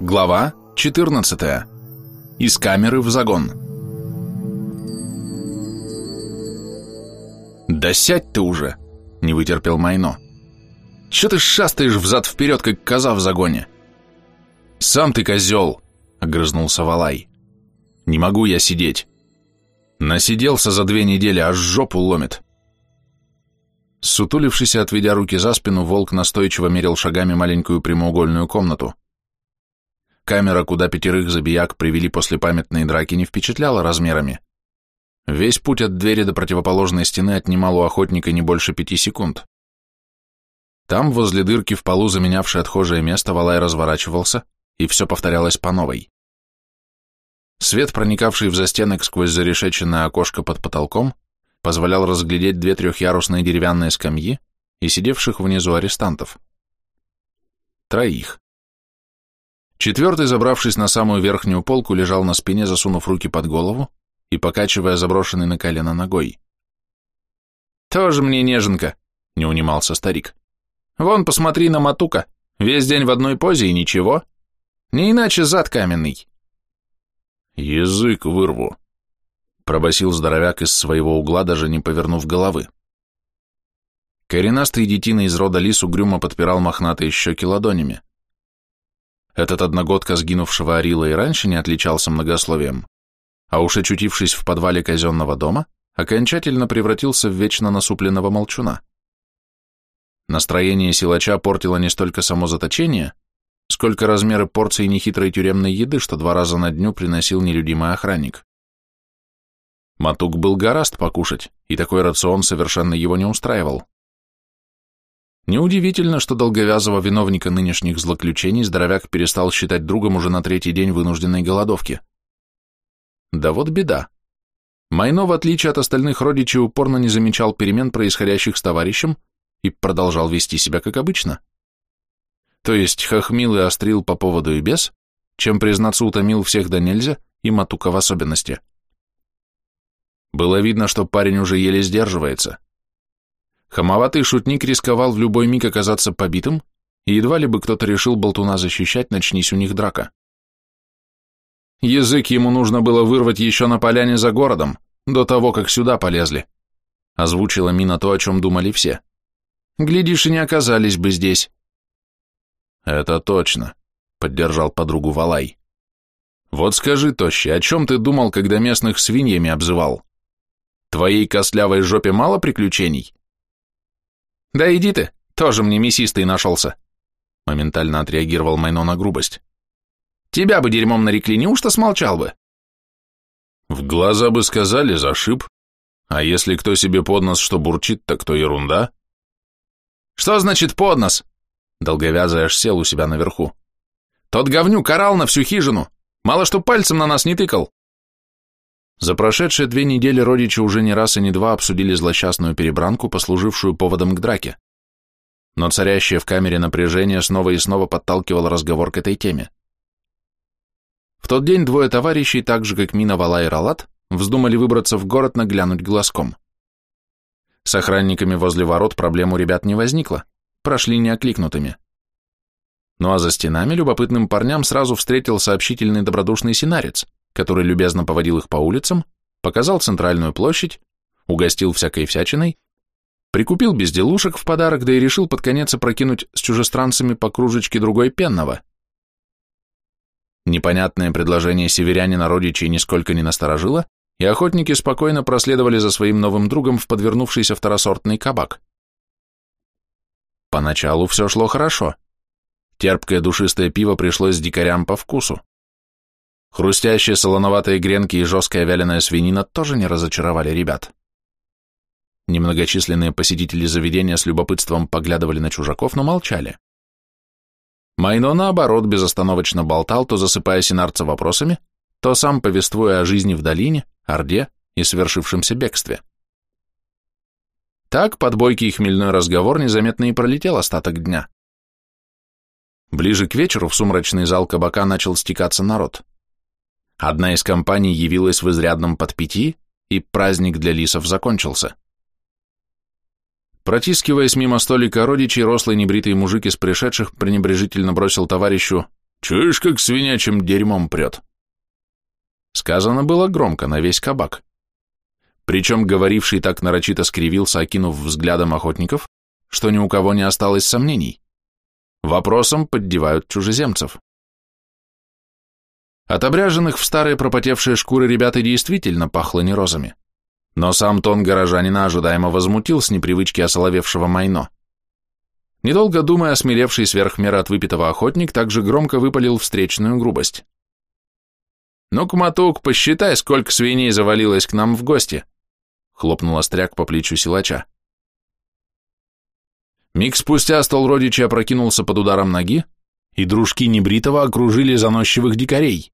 Глава 14. Из камеры в загон. «Да сядь ты уже!» — не вытерпел Майно. «Че ты шастаешь взад-вперед, как коза в загоне?» «Сам ты козел!» — огрызнулся Валай. «Не могу я сидеть. Насиделся за две недели, аж жопу ломит». Сутулившись и отведя руки за спину, волк настойчиво мерил шагами маленькую прямоугольную комнату. Камера, куда пятерых забияк привели после памятной драки, не впечатляла размерами. Весь путь от двери до противоположной стены отнимал у охотника не больше пяти секунд. Там, возле дырки в полу, заменявшей отхожее место, Валай разворачивался, и все повторялось по новой. Свет, проникавший в застенок сквозь зарешеченное окошко под потолком, позволял разглядеть две трехъярусные деревянные скамьи и сидевших внизу арестантов. Троих. Четвертый, забравшись на самую верхнюю полку, лежал на спине, засунув руки под голову и покачивая заброшенный на колено ногой. «Тоже мне неженка», — не унимался старик. «Вон, посмотри на Матука, весь день в одной позе и ничего. Не иначе зад каменный». «Язык вырву», — пробасил здоровяк из своего угла, даже не повернув головы. Коренастый детина из рода лис угрюмо подпирал мохнатые щеки ладонями. Этот одногодка сгинувшего Арила и раньше не отличался многословием, а уж очутившись в подвале казенного дома, окончательно превратился в вечно насупленного молчуна. Настроение силача портило не столько само заточение, сколько размеры порции нехитрой тюремной еды, что два раза на дню приносил нелюдимый охранник. Матук был гораст покушать, и такой рацион совершенно его не устраивал. Неудивительно, что долговязого виновника нынешних злоключений здоровяк перестал считать другом уже на третий день вынужденной голодовки. Да вот беда. Майно, в отличие от остальных родичей, упорно не замечал перемен, происходящих с товарищем, и продолжал вести себя как обычно. То есть хохмил и острил по поводу и без, чем, признаться, утомил всех до нельзя, и Матука в особенности. Было видно, что парень уже еле сдерживается. Хамоватый шутник рисковал в любой миг оказаться побитым, и едва ли бы кто-то решил болтуна защищать, начнись у них драка. Язык ему нужно было вырвать еще на поляне за городом, до того, как сюда полезли. Озвучила Мина то, о чем думали все. Глядишь, и не оказались бы здесь. Это точно, поддержал подругу Валай. Вот скажи, Тощий, о чем ты думал, когда местных свиньями обзывал? Твоей костлявой жопе мало приключений? «Да иди ты, тоже мне мясистый нашелся», — моментально отреагировал Майно на грубость. «Тебя бы дерьмом нарекли, неужто смолчал бы?» «В глаза бы сказали, зашиб. А если кто себе под нос что бурчит, так то ерунда». «Что значит под нос?» Долговязый аж сел у себя наверху. «Тот говнюк орал на всю хижину, мало что пальцем на нас не тыкал». За прошедшие две недели родичи уже не раз и не два обсудили злосчастную перебранку, послужившую поводом к драке. Но царящее в камере напряжение снова и снова подталкивало разговор к этой теме. В тот день двое товарищей, так же как Мина, Вала и Ралат, вздумали выбраться в город наглянуть глазком. С охранниками возле ворот проблем у ребят не возникло, прошли неокликнутыми. Ну а за стенами любопытным парням сразу встретил сообщительный добродушный синарец – который любезно поводил их по улицам, показал центральную площадь, угостил всякой всячиной, прикупил безделушек в подарок, да и решил под конец опрокинуть с чужестранцами по кружечке другой пенного. Непонятное предложение северянина родичей нисколько не насторожило, и охотники спокойно проследовали за своим новым другом в подвернувшийся второсортный кабак. Поначалу все шло хорошо. Терпкое душистое пиво пришлось дикарям по вкусу. Хрустящие солоноватые гренки и жесткая вяленая свинина тоже не разочаровали ребят. Немногочисленные посетители заведения с любопытством поглядывали на чужаков, но молчали. Майно, наоборот, безостановочно болтал, то засыпая синарца вопросами, то сам повествуя о жизни в долине, Орде и совершившемся бегстве. Так, под бойкий и хмельной разговор незаметно и пролетел остаток дня. Ближе к вечеру в сумрачный зал кабака начал стекаться народ. Одна из компаний явилась в изрядном подпитии, и праздник для лисов закончился. Протискиваясь мимо столика родичей, рослый небритый мужик из пришедших пренебрежительно бросил товарищу Чуешь, как свинячим дерьмом прет?» Сказано было громко, на весь кабак. Причем говоривший так нарочито скривился, окинув взглядом охотников, что ни у кого не осталось сомнений. Вопросом поддевают чужеземцев. От обряженных в старые пропотевшие шкуры ребят и действительно пахло не розами. Но сам тон горожанина ожидаемо возмутил с непривычки осоловевшего майно. Недолго думая, осмелевший сверх меры от выпитого охотник также громко выпалил встречную грубость. «Ну-ка, посчитай, сколько свиней завалилось к нам в гости!» хлопнул остряк по плечу силача. Миг спустя стол родича опрокинулся под ударом ноги, и дружки Небритова окружили заносчивых дикарей.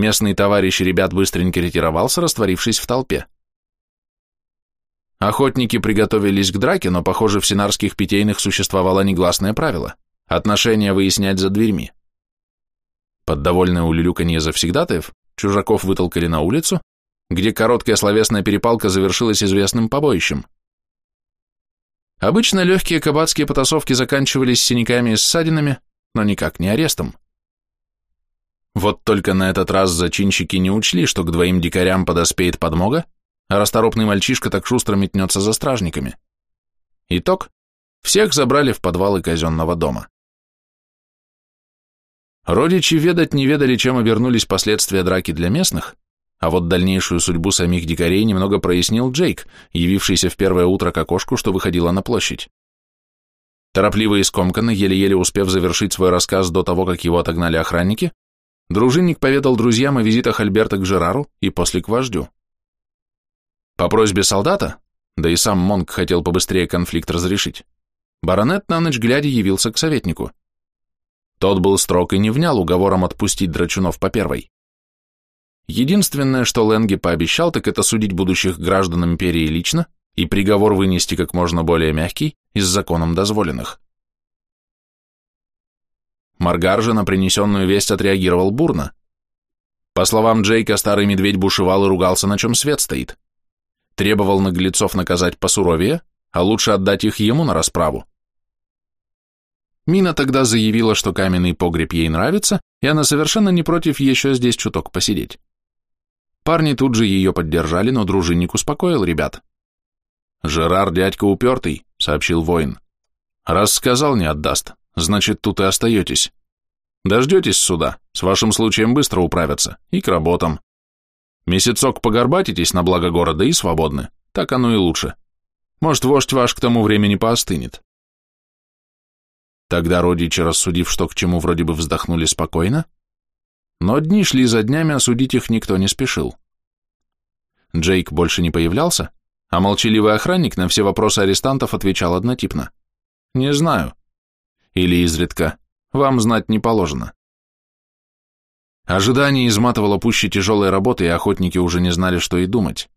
Местный товарищ ребят быстренько ретировался, растворившись в толпе. Охотники приготовились к драке, но, похоже, в синарских питейных существовало негласное правило – отношения выяснять за дверьми. Под довольное улюлюканье завсегдатаев чужаков вытолкали на улицу, где короткая словесная перепалка завершилась известным побоищем. Обычно легкие кабацкие потасовки заканчивались синяками и ссадинами, но никак не арестом. Вот только на этот раз зачинщики не учли, что к двоим дикарям подоспеет подмога, а расторопный мальчишка так шустро метнется за стражниками. Итог – всех забрали в подвалы казенного дома. Родичи ведать не ведали, чем обернулись последствия драки для местных, а вот дальнейшую судьбу самих дикарей немного прояснил Джейк, явившийся в первое утро к окошку, что выходило на площадь. Торопливо и скомканно, еле-еле успев завершить свой рассказ до того, как его отогнали охранники, дружинник поведал друзьям о визитах Альберта к Жерару и после к вождю. По просьбе солдата, да и сам Монк хотел побыстрее конфликт разрешить, баронет на ночь глядя явился к советнику. Тот был строг и не внял уговором отпустить драчунов по первой. Единственное, что Ленги пообещал, так это судить будущих граждан империи лично и приговор вынести как можно более мягкий и с законом дозволенных. Маргар же на принесенную весть отреагировал бурно. По словам Джейка, старый медведь бушевал и ругался, на чем свет стоит. Требовал наглецов наказать посуровее, а лучше отдать их ему на расправу. Мина тогда заявила, что каменный погреб ей нравится, и она совершенно не против еще здесь чуток посидеть. Парни тут же ее поддержали, но дружинник успокоил ребят. «Жерар дядька упертый», — сообщил воин. «Раз сказал, не отдаст, значит, тут и остаетесь. Дождетесь сюда, с вашим случаем быстро управятся, и к работам. Месяцок погорбатитесь на благо города и свободны, так оно и лучше. Может, вождь ваш к тому времени поостынет». Тогда родичи, рассудив, что к чему вроде бы вздохнули спокойно, но дни шли за днями, осудить их никто не спешил. Джейк больше не появлялся, а молчаливый охранник на все вопросы арестантов отвечал однотипно. «Не знаю». Или изредка «Вам знать не положено». Ожидание изматывало пуще тяжелой работы, и охотники уже не знали, что и думать.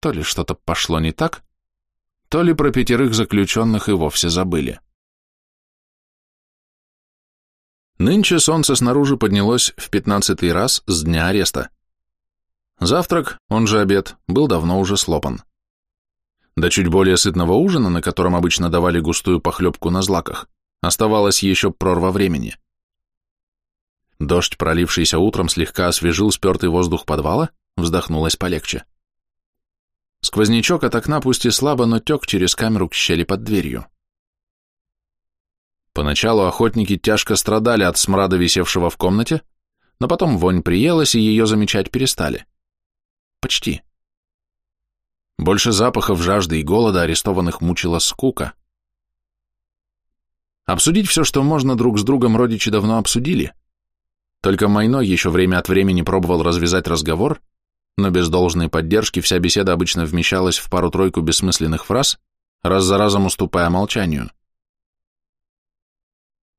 То ли что-то пошло не так, то ли про пятерых заключенных и вовсе забыли. Нынче солнце снаружи поднялось в пятнадцатый раз с дня ареста. Завтрак, он же обед, был давно уже слопан. До чуть более сытного ужина, на котором обычно давали густую похлебку на злаках, оставалось еще прорва времени. Дождь, пролившийся утром, слегка освежил спертый воздух подвала, вздохнулось полегче. Сквознячок от окна пусть и слабо, но тек через камеру к щели под дверью. Поначалу охотники тяжко страдали от смрада, висевшего в комнате, но потом вонь приелась, и ее замечать перестали. Почти. Больше запахов жажды и голода арестованных мучила скука. Обсудить все, что можно друг с другом, родичи давно обсудили. Только Майно еще время от времени пробовал развязать разговор, но без должной поддержки вся беседа обычно вмещалась в пару-тройку бессмысленных фраз, раз за разом уступая молчанию.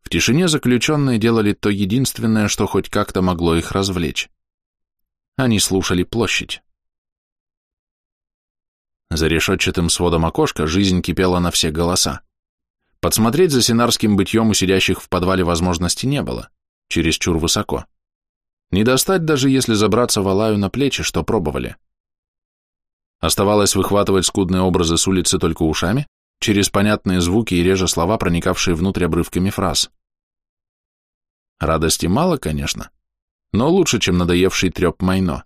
В тишине заключенные делали то единственное, что хоть как-то могло их развлечь. Они слушали площадь. За решетчатым сводом окошка жизнь кипела на все голоса. Подсмотреть за синарским бытьем у сидящих в подвале возможности не было, чересчур высоко. Не достать, даже если забраться в Алаю на плечи, что пробовали. Оставалось выхватывать скудные образы с улицы только ушами, через понятные звуки и реже слова, проникавшие внутрь обрывками фраз. Радости мало, конечно, но лучше, чем надоевший треп Майно.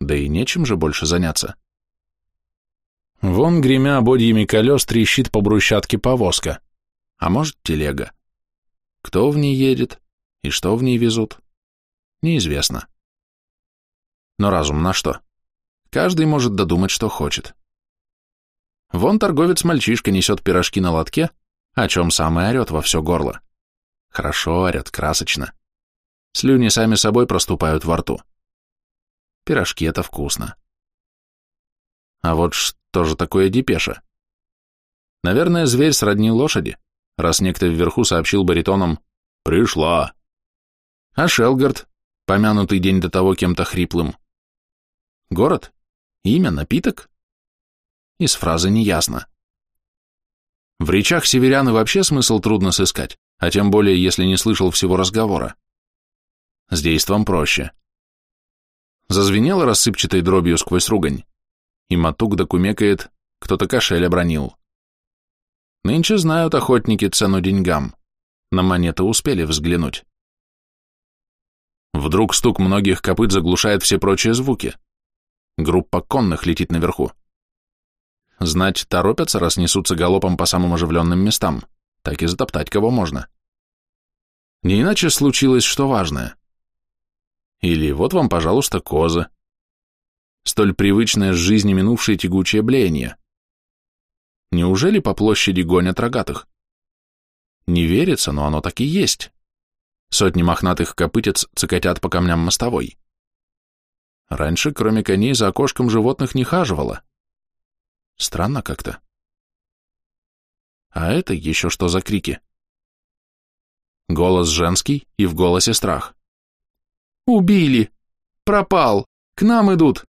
Да и нечем же больше заняться. Вон, гремя ободьями колес, трещит по брусчатке повозка, а может, телега. Кто в ней едет и что в ней везут, неизвестно. Но разум на что? Каждый может додумать, что хочет. Вон торговец-мальчишка несет пирожки на лотке, о чем сам и орет во все горло. Хорошо орет, красочно. Слюни сами собой проступают во рту. Пирожки — это вкусно. А вот что же такое депеша? Наверное, зверь сродни лошади, раз некто вверху сообщил баритоном «Пришла». А Шелгард, помянутый день до того кем-то хриплым. Город? Имя? Напиток? Из фразы неясно. В речах северян вообще смысл трудно сыскать, а тем более, если не слышал всего разговора. С действом проще. Зазвенело рассыпчатой дробью сквозь ругань, и Матук докумекает, кто-то кошель обронил. Нынче знают охотники цену деньгам, на монеты успели взглянуть. Вдруг стук многих копыт заглушает все прочие звуки. Группа конных летит наверху. Знать торопятся, раз несутся галопом по самым оживленным местам, так и затоптать кого можно. Не иначе случилось что важное. Или вот вам, пожалуйста, козы. Столь привычное с жизни минувшее тягучее блеяние. Неужели по площади гонят рогатых? Не верится, но оно так и есть. Сотни мохнатых копытец цикотят по камням мостовой. Раньше, кроме коней, за окошком животных не хаживало. Странно как-то. А это еще что за крики? Голос женский и в голосе страх. «Убили! Пропал! К нам идут!»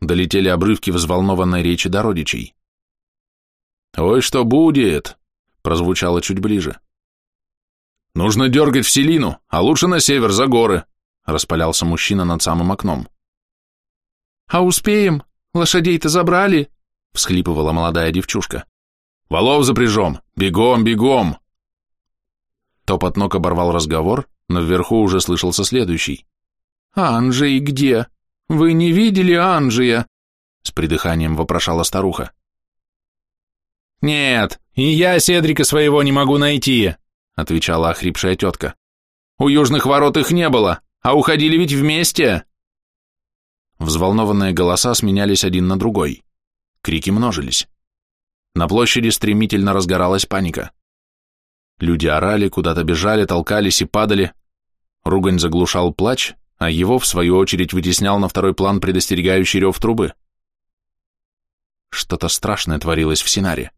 Долетели обрывки взволнованной речи до родичей. «Ой, что будет!» — прозвучало чуть ближе. «Нужно дергать в Селину, а лучше на север, за горы!» — распалялся мужчина над самым окном. «А успеем? Лошадей-то забрали!» — всхлипывала молодая девчушка. «Валов запряжем! Бегом, бегом!» Топот ног оборвал разговор, но вверху уже слышался следующий. «Анжей где? Вы не видели Анжия?» С придыханием вопрошала старуха. «Нет, и я Седрика своего не могу найти», отвечала охрипшая тетка. «У южных ворот их не было, а уходили ведь вместе!» Взволнованные голоса сменялись один на другой. Крики множились. На площади стремительно разгоралась паника. Люди орали, куда-то бежали, толкались и падали. Ругань заглушал плач, а его, в свою очередь, вытеснял на второй план предостерегающий рев трубы. Что-то страшное творилось в Синаре.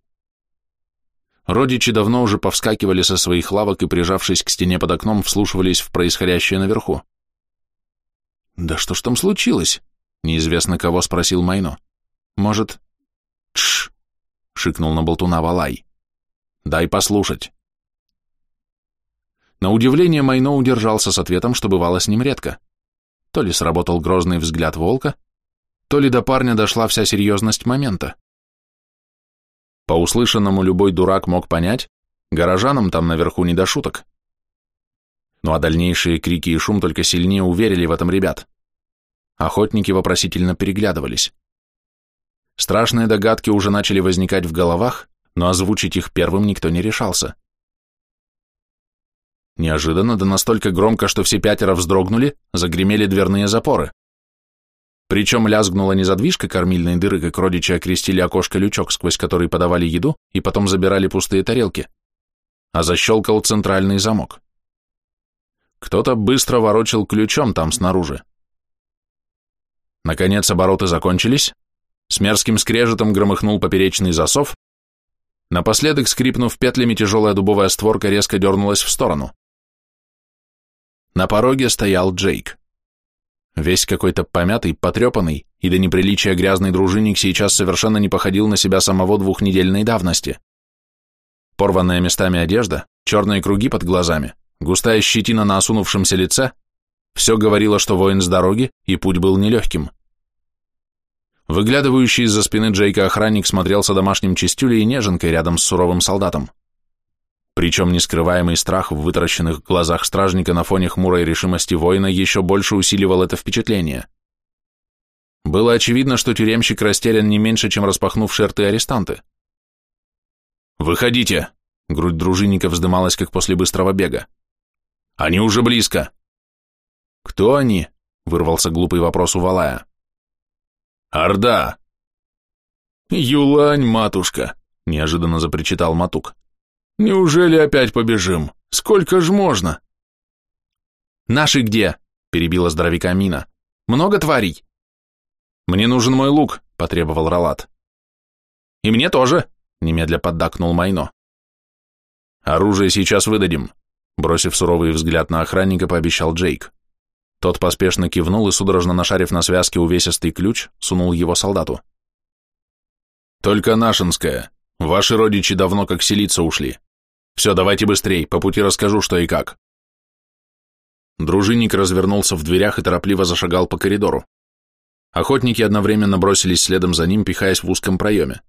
Родичи давно уже повскакивали со своих лавок и, прижавшись к стене под окном, вслушивались в происходящее наверху. «Да что ж там случилось?» — неизвестно кого спросил Майно. «Может...» «Тш!» — шикнул на болтуна Валай. «Дай послушать». На удивление Майно удержался с ответом, что бывало с ним редко. То ли сработал грозный взгляд волка, то ли до парня дошла вся серьезность момента. По услышанному любой дурак мог понять, горожанам там наверху не до шуток. Ну а дальнейшие крики и шум только сильнее уверили в этом ребят. Охотники вопросительно переглядывались. Страшные догадки уже начали возникать в головах, но озвучить их первым никто не решался. Неожиданно, да настолько громко, что все пятеро вздрогнули, загремели дверные запоры. Причем лязгнула не задвижка кормильной дыры, как родичи окрестили окошко-лючок, сквозь который подавали еду и потом забирали пустые тарелки, а защелкал центральный замок. Кто-то быстро ворочил ключом там снаружи. Наконец обороты закончились, с мерзким скрежетом громыхнул поперечный засов, напоследок, скрипнув петлями, тяжелая дубовая створка резко дернулась в сторону. На пороге стоял Джейк. Весь какой-то помятый, потрепанный и до неприличия грязный дружинник сейчас совершенно не походил на себя самого двухнедельной давности. Порванная местами одежда, черные круги под глазами, густая щетина на осунувшемся лице – все говорило, что воин с дороги, и путь был нелегким. Выглядывающий из-за спины Джейка охранник смотрелся домашним чистюлей и неженкой рядом с суровым солдатом. Причем нескрываемый страх в вытаращенных глазах стражника на фоне хмурой решимости воина еще больше усиливал это впечатление. Было очевидно, что тюремщик растерян не меньше, чем распахнувшие рты арестанты. «Выходите!» — грудь дружинника вздымалась, как после быстрого бега. «Они уже близко!» «Кто они?» — вырвался глупый вопрос у Валая. «Орда!» «Юлань, матушка!» — неожиданно запричитал Матук. «Неужели опять побежим? Сколько ж можно?» «Наши где?» — перебила здоровяка Мина. «Много тварей?» «Мне нужен мой лук», — потребовал Ралат. «И мне тоже», — немедля поддакнул Майно. «Оружие сейчас выдадим», — бросив суровый взгляд на охранника, пообещал Джейк. Тот поспешно кивнул и, судорожно нашарив на связке увесистый ключ, сунул его солдату. «Только нашинская. Ваши родичи давно как селиться ушли. Все, давайте быстрей, по пути расскажу, что и как». Дружинник развернулся в дверях и торопливо зашагал по коридору. Охотники одновременно бросились следом за ним, пихаясь в узком проеме.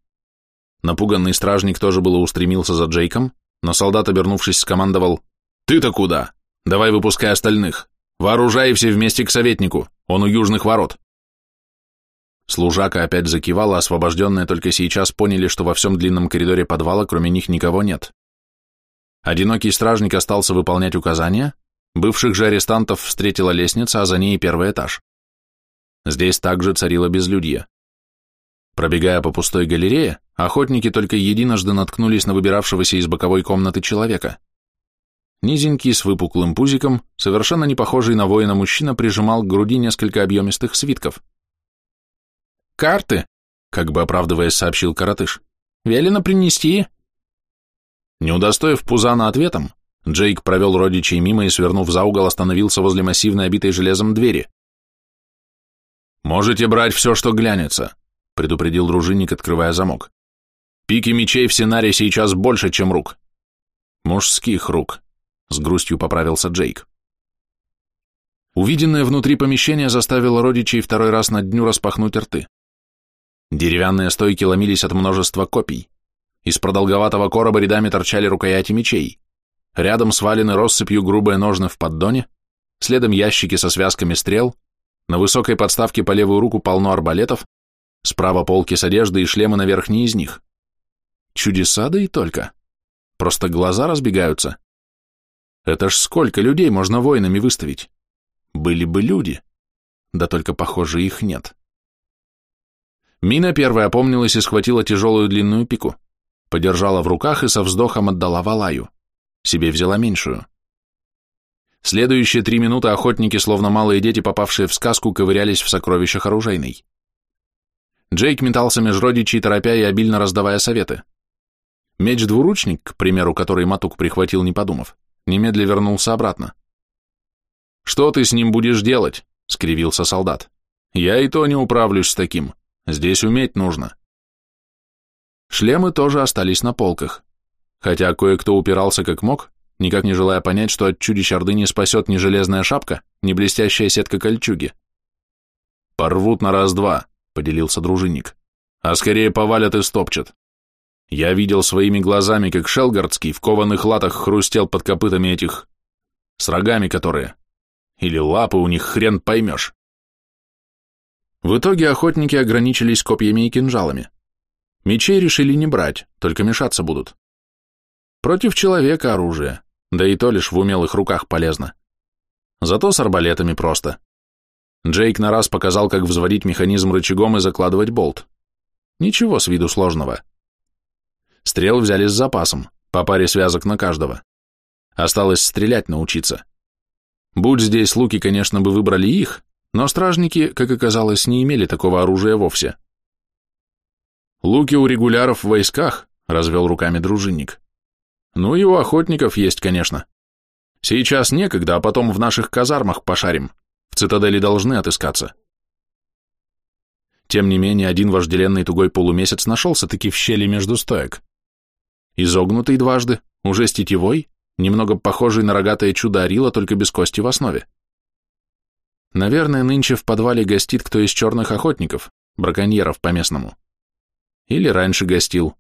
Напуганный стражник тоже было устремился за Джейком, но солдат, обернувшись, скомандовал «Ты-то куда? Давай выпускай остальных. Вооружай все вместе к советнику, он у южных ворот». Служака опять закивала, освобожденные только сейчас поняли, что во всем длинном коридоре подвала кроме них никого нет. Одинокий стражник остался выполнять указания, бывших же арестантов встретила лестница, а за ней первый этаж. Здесь также царило безлюдье. Пробегая по пустой галерее, охотники только единожды наткнулись на выбиравшегося из боковой комнаты человека. Низенький, с выпуклым пузиком, совершенно не похожий на воина мужчина прижимал к груди несколько объемистых свитков. «Карты!» — как бы оправдываясь, сообщил коротыш. «Велено принести!» Не удостоив Пузана ответом, Джейк провел родичей мимо и, свернув за угол, остановился возле массивной обитой железом двери. «Можете брать все, что глянется», — предупредил дружинник, открывая замок. «Пики мечей в Сенаре сейчас больше, чем рук». «Мужских рук», — с грустью поправился Джейк. Увиденное внутри помещения заставило родичей второй раз на дню распахнуть рты. Деревянные стойки ломились от множества копий. Из продолговатого короба рядами торчали рукояти мечей. Рядом свалены россыпью грубые ножны в поддоне, следом ящики со связками стрел, на высокой подставке по левую руку полно арбалетов, справа полки с одеждой и шлемы на верхней из них. Чудеса, да и только. Просто глаза разбегаются. Это ж сколько людей можно воинами выставить? Были бы люди. Да только, похоже, их нет. Мина первая опомнилась и схватила тяжелую длинную пику. Подержала в руках и со вздохом отдала Валаю. Себе взяла меньшую. Следующие три минуты охотники, словно малые дети, попавшие в сказку, ковырялись в сокровищах оружейной. Джейк метался меж родичей, торопя и обильно раздавая советы. Меч-двуручник, к примеру, который Матук прихватил, не подумав, немедля вернулся обратно. «Что ты с ним будешь делать?» — скривился солдат. «Я и то не управлюсь с таким. Здесь уметь нужно». Шлемы тоже остались на полках. Хотя кое-кто упирался как мог, никак не желая понять, что от чудищ Орды не спасет ни железная шапка, ни блестящая сетка кольчуги. «Порвут на раз-два», — поделился дружинник, — «а скорее повалят и стопчат. Я видел своими глазами, как Шелгардский в кованых латах хрустел под копытами этих... с рогами которые. Или лапы у них хрен поймешь». В итоге охотники ограничились копьями и кинжалами. Мечей решили не брать, только мешаться будут. Против человека оружие, да и то лишь в умелых руках полезно. Зато с арбалетами просто. Джейк на раз показал, как взводить механизм рычагом и закладывать болт. Ничего с виду сложного. Стрел взяли с запасом, по паре связок на каждого. Осталось стрелять научиться. Будь здесь луки, конечно, бы выбрали их, но стражники, как оказалось, не имели такого оружия вовсе. Луки у регуляров в войсках, развел руками дружинник. Ну и у охотников есть, конечно. Сейчас некогда, а потом в наших казармах пошарим. В цитадели должны отыскаться. Тем не менее, один вожделенный тугой полумесяц нашелся-таки в щели между стоек. Изогнутый дважды, уже с тетивой, немного похожий на рогатое чудо Арила, только без кости в основе. Наверное, нынче в подвале гостит кто из черных охотников, браконьеров по-местному. Или раньше гостил,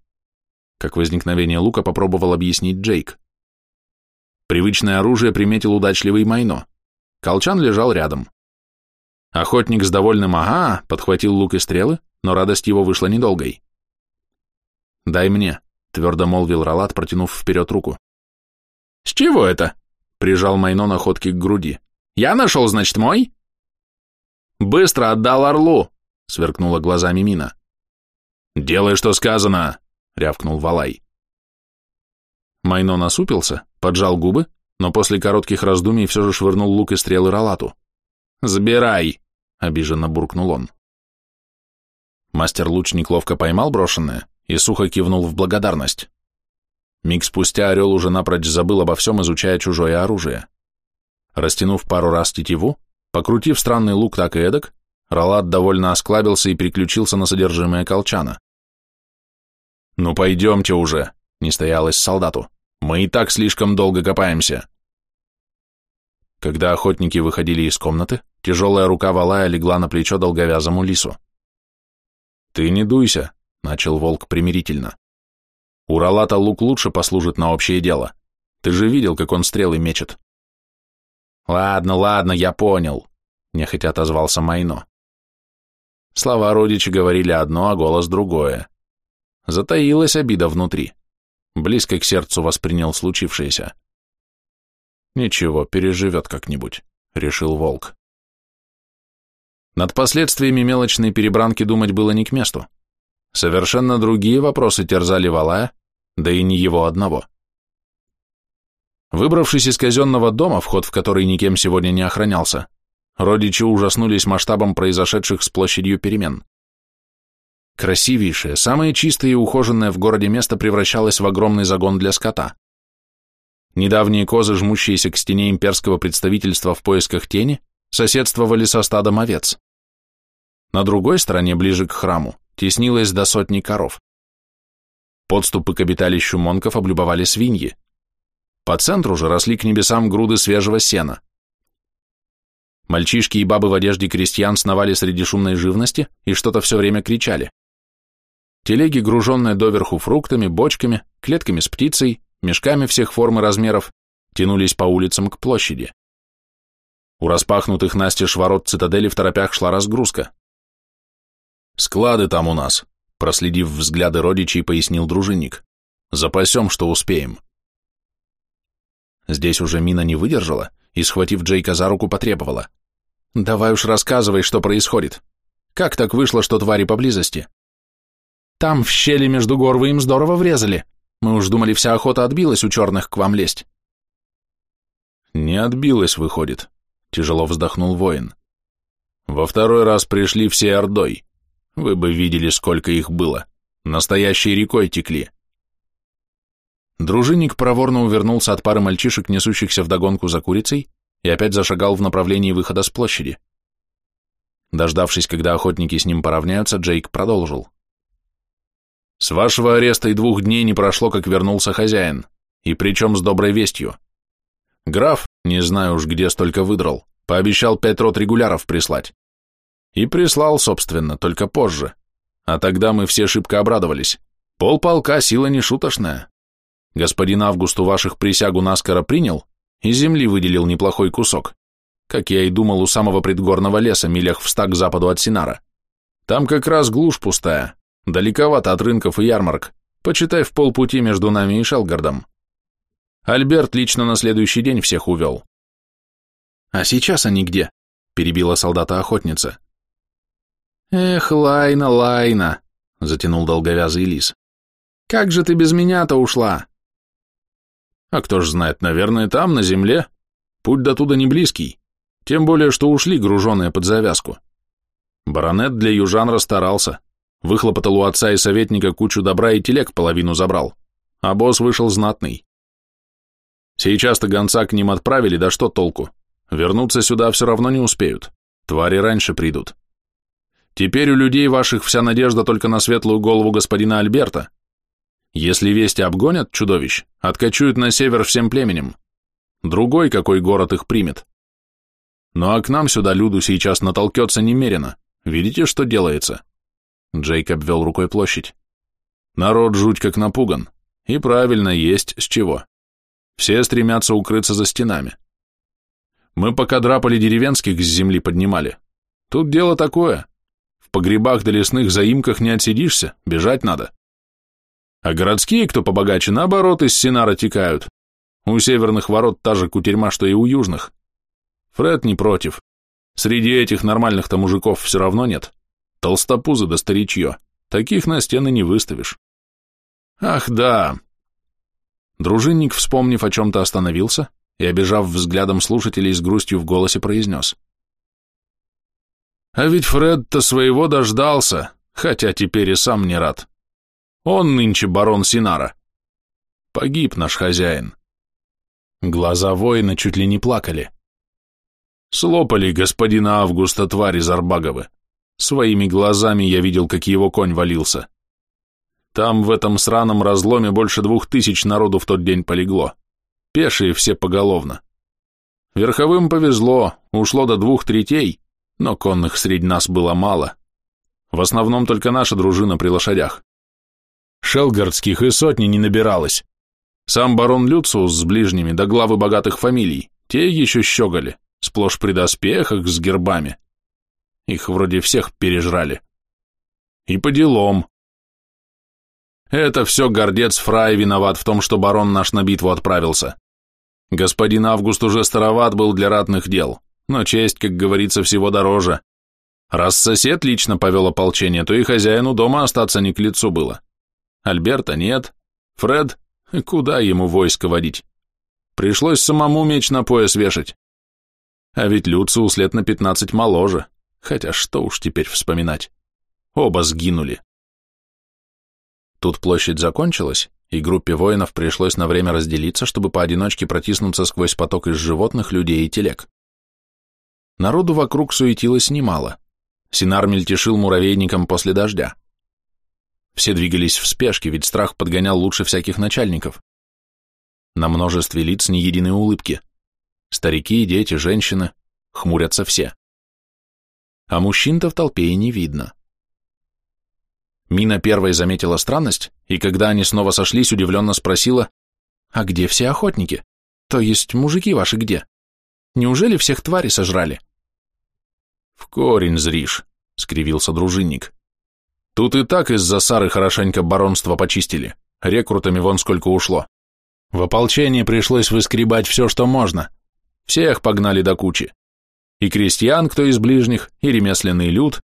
как возникновение лука попробовал объяснить Джейк. Привычное оружие приметил удачливый Майно. Колчан лежал рядом. Охотник с довольным «ага» подхватил лук и стрелы, но радость его вышла недолгой. «Дай мне», — твердо молвил Ралат, протянув вперед руку. «С чего это?» — прижал Майно находки к груди. «Я нашел, значит, мой?» «Быстро отдал орлу!» — сверкнула глазами Мина. «Делай, что сказано!» — рявкнул Валай. Майно насупился, поджал губы, но после коротких раздумий все же швырнул лук и стрелы Ралату. «Забирай!» — обиженно буркнул он. Мастер-лучник ловко поймал брошенное и сухо кивнул в благодарность. Миг спустя орел уже напрочь забыл обо всем, изучая чужое оружие. Растянув пару раз тетиву, покрутив странный лук так и эдак, Ролат довольно осклабился и переключился на содержимое колчана. «Ну пойдемте уже», — не стоялось солдату. «Мы и так слишком долго копаемся». Когда охотники выходили из комнаты, тяжелая рука Валая легла на плечо долговязому лису. «Ты не дуйся», — начал волк примирительно. «У Ролата лук лучше послужит на общее дело. Ты же видел, как он стрелы мечет». «Ладно, ладно, я понял», — нехотя отозвался Майно. Слова родичи говорили одно, а голос другое. Затаилась обида внутри. Близко к сердцу воспринял случившееся. «Ничего, переживет как-нибудь», — решил волк. Над последствиями мелочной перебранки думать было не к месту. Совершенно другие вопросы терзали Валая, да и не его одного. Выбравшись из казенного дома, вход в который никем сегодня не охранялся, Родичи ужаснулись масштабом произошедших с площадью перемен. Красивейшее, самое чистое и ухоженное в городе место превращалось в огромный загон для скота. Недавние козы, жмущиеся к стене имперского представительства в поисках тени, соседствовали со стадом овец. На другой стороне, ближе к храму, теснилось до сотни коров. Подступы к обиталищу монков облюбовали свиньи. По центру же росли к небесам груды свежего сена. Мальчишки и бабы в одежде крестьян сновали среди шумной живности и что-то все время кричали. Телеги, груженные доверху фруктами, бочками, клетками с птицей, мешками всех форм и размеров, тянулись по улицам к площади. У распахнутых настежь ворот цитадели в торопях шла разгрузка. «Склады там у нас», — проследив взгляды родичей, пояснил дружинник. «Запасем, что успеем». Здесь уже мина не выдержала и, схватив Джейка за руку, потребовала. Давай уж рассказывай, что происходит. Как так вышло, что твари поблизости? Там, в щели между гор, вы им здорово врезали. Мы уж думали, вся охота отбилась у черных к вам лезть. Не отбилась, выходит, тяжело вздохнул воин. Во второй раз пришли все ордой. Вы бы видели, сколько их было. Настоящей рекой текли. Дружинник проворно увернулся от пары мальчишек, несущихся вдогонку за курицей, и опять зашагал в направлении выхода с площади. Дождавшись, когда охотники с ним поравняются, Джейк продолжил. «С вашего ареста и двух дней не прошло, как вернулся хозяин, и причем с доброй вестью. Граф, не знаю уж где столько выдрал, пообещал пять рот регуляров прислать. И прислал, собственно, только позже. А тогда мы все шибко обрадовались. Полполка сила не шуточная. Господин Август у ваших присягу наскоро принял, и земли выделил неплохой кусок, как я и думал, у самого предгорного леса, милях в ста к западу от Синара. Там как раз глушь пустая, далековато от рынков и ярмарок, почитай в полпути между нами и Шелгардом. Альберт лично на следующий день всех увел. «А сейчас они где?» — перебила солдата охотница. «Эх, Лайна, Лайна!» — затянул долговязый лис. «Как же ты без меня-то ушла?» А кто ж знает, наверное, там, на земле. Путь до туда не близкий. Тем более, что ушли груженные под завязку. Баронет для южан расстарался. Выхлопотал у отца и советника кучу добра и телег половину забрал. А босс вышел знатный. Сейчас-то гонца к ним отправили, да что толку? Вернуться сюда все равно не успеют. Твари раньше придут. Теперь у людей ваших вся надежда только на светлую голову господина Альберта, если вести обгонят чудовищ, откачуют на север всем племенем. Другой какой город их примет. Ну а к нам сюда люду сейчас натолкется немерено. Видите, что делается?» Джейк обвел рукой площадь. «Народ жуть как напуган. И правильно, есть с чего. Все стремятся укрыться за стенами. Мы пока драпали деревенских с земли поднимали. Тут дело такое. В погребах да лесных заимках не отсидишься, бежать надо. А городские, кто побогаче, наоборот, из Синара текают. У северных ворот та же кутерьма, что и у южных. Фред не против. Среди этих нормальных-то мужиков все равно нет. Толстопузы да старичье. Таких на стены не выставишь. Ах, да. Дружинник, вспомнив о чем-то, остановился и, обижав взглядом слушателей, с грустью в голосе произнес. А ведь Фред-то своего дождался, хотя теперь и сам не рад. Он нынче барон Синара. Погиб наш хозяин. Глаза воина чуть ли не плакали. Слопали господина Августа твари Зарбаговы. Своими глазами я видел, как его конь валился. Там, в этом сраном разломе, больше двух тысяч народу в тот день полегло. Пешие все поголовно. Верховым повезло, ушло до двух третей, но конных среди нас было мало. В основном только наша дружина при лошадях. Шелгардских и сотни не набиралось. Сам барон Люциус с ближними до главы богатых фамилий, те еще щеголи, сплошь при доспехах с гербами. Их вроде всех пережрали. И по делам. Это все гордец Фрай виноват в том, что барон наш на битву отправился. Господин Август уже староват был для ратных дел, но честь, как говорится, всего дороже. Раз сосед лично повел ополчение, то и хозяину дома остаться не к лицу было. Альберта нет. Фред, куда ему войско водить? Пришлось самому меч на пояс вешать. А ведь Люциус лет на пятнадцать моложе, хотя что уж теперь вспоминать. Оба сгинули. Тут площадь закончилась, и группе воинов пришлось на время разделиться, чтобы поодиночке протиснуться сквозь поток из животных, людей и телег. Народу вокруг суетилось немало. Синар мельтешил муравейником после дождя. Все двигались в спешке, ведь страх подгонял лучше всяких начальников. На множестве лиц ни единой улыбки. Старики, дети, женщины, хмурятся все. А мужчин-то в толпе и не видно. Мина первой заметила странность, и когда они снова сошлись, удивленно спросила, «А где все охотники? То есть мужики ваши где? Неужели всех твари сожрали?» «В корень зришь», — скривился дружинник. Тут и так из-за Сары хорошенько баронство почистили. Рекрутами вон сколько ушло. В ополчении пришлось выскребать все, что можно. Всех погнали до кучи. И крестьян, кто из ближних, и ремесленный люд.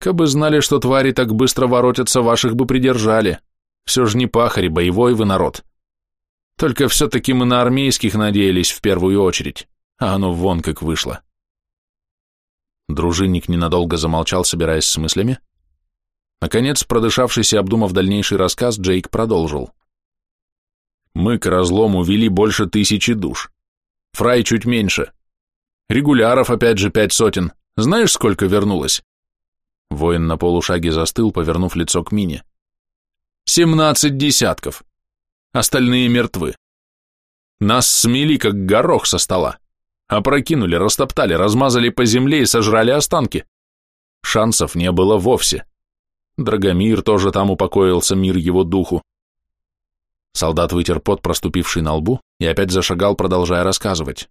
Кабы знали, что твари так быстро воротятся, ваших бы придержали. Все же не пахари, боевой вы народ. Только все-таки мы на армейских надеялись в первую очередь, а оно вон как вышло. Дружинник ненадолго замолчал, собираясь с мыслями, Наконец, продышавшись и обдумав дальнейший рассказ, Джейк продолжил. «Мы к разлому вели больше тысячи душ. Фрай чуть меньше. Регуляров опять же пять сотен. Знаешь, сколько вернулось?» Воин на полушаге застыл, повернув лицо к Мине. «Семнадцать десятков. Остальные мертвы. Нас смели, как горох со стола. Опрокинули, растоптали, размазали по земле и сожрали останки. Шансов не было вовсе. Драгомир тоже там упокоился, мир его духу. Солдат вытер пот, проступивший на лбу, и опять зашагал, продолжая рассказывать.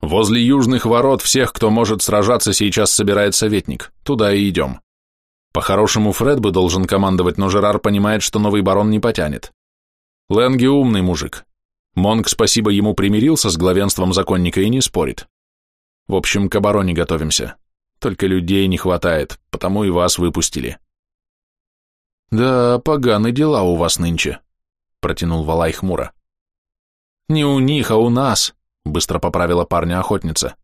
Возле южных ворот всех, кто может сражаться, сейчас собирает советник. Туда и идем. По-хорошему, Фред бы должен командовать, но Жерар понимает, что новый барон не потянет. Ленги умный мужик. Монг, спасибо ему, примирился с главенством законника и не спорит. В общем, к обороне готовимся. Только людей не хватает, потому и вас выпустили. Да, поганые дела у вас нынче, протянул Валай хмуро. Не у них, а у нас, быстро поправила парня охотница.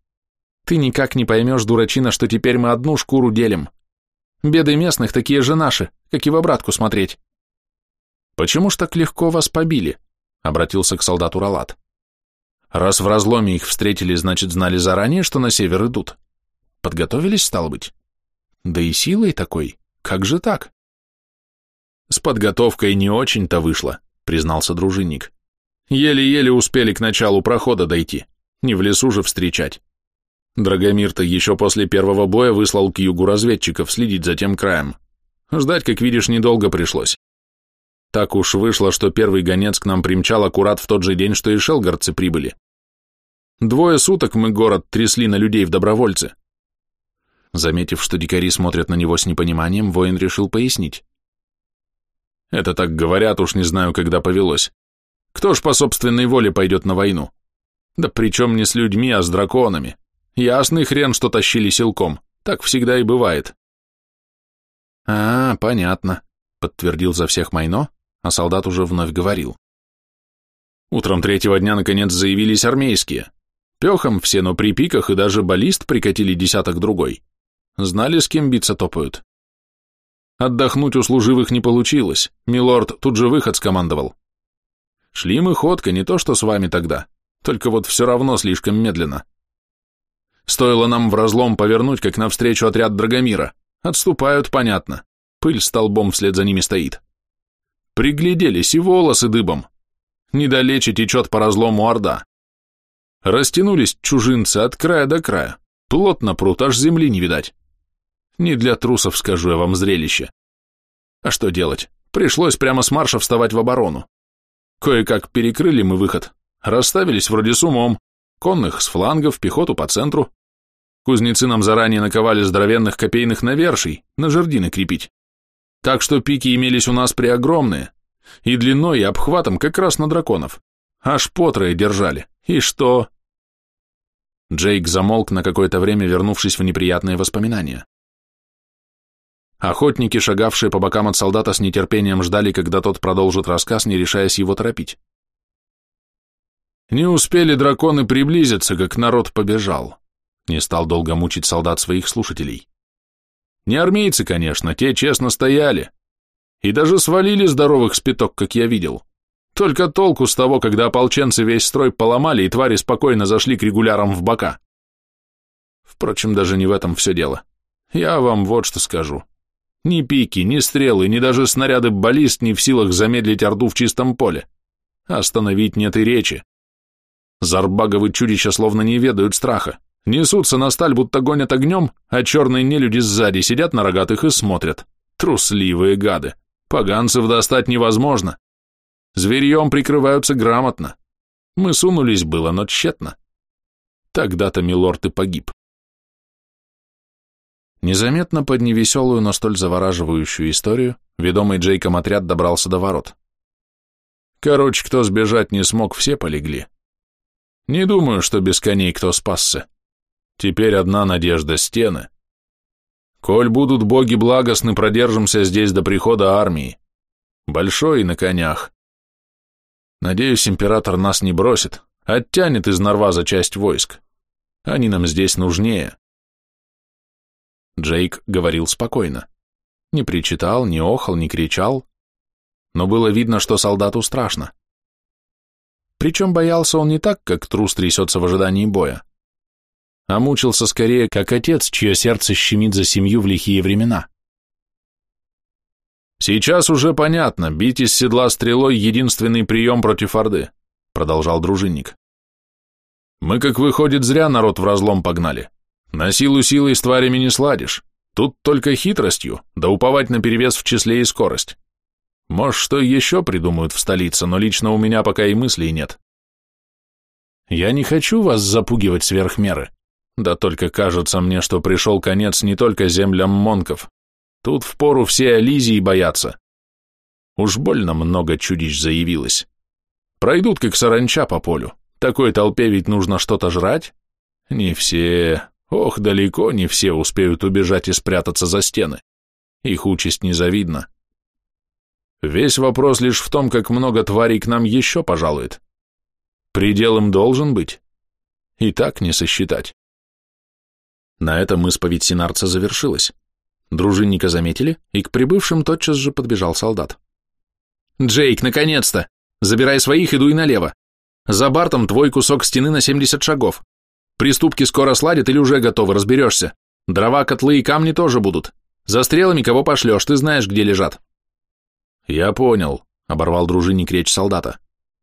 Ты никак не поймешь, дурачина, что теперь мы одну шкуру делим. Беды местных такие же наши, как и в обратку смотреть. Почему ж так легко вас побили? Обратился к солдату Ралат. Раз в разломе их встретили, значит, знали заранее, что на север идут. Подготовились, стало быть? Да и силой такой. Как же так? С подготовкой не очень-то вышло, признался дружинник. Еле-еле успели к началу прохода дойти. Не в лесу же встречать. Драгомир-то еще после первого боя выслал к югу разведчиков следить за тем краем. Ждать, как видишь, недолго пришлось. Так уж вышло, что первый гонец к нам примчал аккурат в тот же день, что и шелгарцы прибыли. Двое суток мы город трясли на людей в добровольцы. Заметив, что дикари смотрят на него с непониманием, воин решил пояснить. Это так говорят, уж не знаю, когда повелось. Кто ж по собственной воле пойдет на войну? Да причем не с людьми, а с драконами. Ясный хрен, что тащили силком. Так всегда и бывает. А, понятно, подтвердил за всех Майно, а солдат уже вновь говорил. Утром третьего дня наконец заявились армейские. Пехом все, но при пиках и даже баллист прикатили десяток другой. Знали, с кем биться топают. Отдохнуть у служивых не получилось, милорд тут же выход скомандовал. Шли мы ходко, не то что с вами тогда, только вот все равно слишком медленно. Стоило нам в разлом повернуть, как навстречу отряд Драгомира. Отступают, понятно. Пыль столбом вслед за ними стоит. Пригляделись и волосы дыбом. Недалече течет по разлому орда. Растянулись чужинцы от края до края. Плотно прут, аж земли не видать. Не для трусов, скажу я вам, зрелище. А что делать? Пришлось прямо с марша вставать в оборону. Кое-как перекрыли мы выход. Расставились вроде с умом. Конных с флангов, пехоту по центру. Кузнецы нам заранее наковали здоровенных копейных наверший, на жердины крепить. Так что пики имелись у нас преогромные, и длиной, и обхватом как раз на драконов. Аж потрое держали. И что? Джейк замолк на какое-то время, вернувшись в неприятные воспоминания. Охотники, шагавшие по бокам от солдата, с нетерпением ждали, когда тот продолжит рассказ, не решаясь его торопить. Не успели драконы приблизиться, как народ побежал. Не стал долго мучить солдат своих слушателей. Не армейцы, конечно, те честно стояли. И даже свалили здоровых спиток, как я видел. Только толку с того, когда ополченцы весь строй поломали, и твари спокойно зашли к регулярам в бока. Впрочем, даже не в этом все дело. Я вам вот что скажу. Ни пики, ни стрелы, ни даже снаряды баллист не в силах замедлить Орду в чистом поле. Остановить нет и речи. Зарбаговы чудища словно не ведают страха. Несутся на сталь, будто гонят огнем, а черные нелюди сзади сидят на рогатых и смотрят. Трусливые гады. Поганцев достать невозможно. Зверьем прикрываются грамотно. Мы сунулись было, но тщетно. Тогда-то милорд и погиб. Незаметно под невеселую, но столь завораживающую историю, ведомый Джейком отряд добрался до ворот. Короче, кто сбежать не смог, все полегли. Не думаю, что без коней кто спасся. Теперь одна надежда — стены. Коль будут боги благостны, продержимся здесь до прихода армии. Большой и на конях. Надеюсь, император нас не бросит, оттянет из Норваза часть войск. Они нам здесь нужнее. Джейк говорил спокойно. Не причитал, не охал, не кричал, но было видно, что солдату страшно. Причем боялся он не так, как трус трясется в ожидании боя, а мучился скорее, как отец, чье сердце щемит за семью в лихие времена. «Сейчас уже понятно, бить из седла стрелой — единственный прием против Орды», — продолжал дружинник. «Мы, как выходит, зря народ в разлом погнали. На силу силой с тварями не сладишь. Тут только хитростью, да уповать на перевес в числе и скорость. Может, что еще придумают в столице, но лично у меня пока и мыслей нет. Я не хочу вас запугивать сверх меры. Да только кажется мне, что пришел конец не только землям монков. Тут впору все Ализии боятся. Уж больно много чудищ заявилось. Пройдут, как саранча по полю. Такой толпе ведь нужно что-то жрать. Не все, ох, далеко не все успеют убежать и спрятаться за стены. Их участь незавидна. Весь вопрос лишь в том, как много тварей к нам еще пожалует. Предел им должен быть. И так не сосчитать. На этом исповедь Синарца завершилась. Дружинника заметили, и к прибывшим тотчас же подбежал солдат. «Джейк, наконец-то! Забирай своих и дуй налево. За бартом твой кусок стены на 70 шагов. Приступки скоро сладят или уже готовы, разберешься. Дрова, котлы и камни тоже будут. За стрелами кого пошлешь, ты знаешь, где лежат. «Я понял», — оборвал дружинник речь солдата.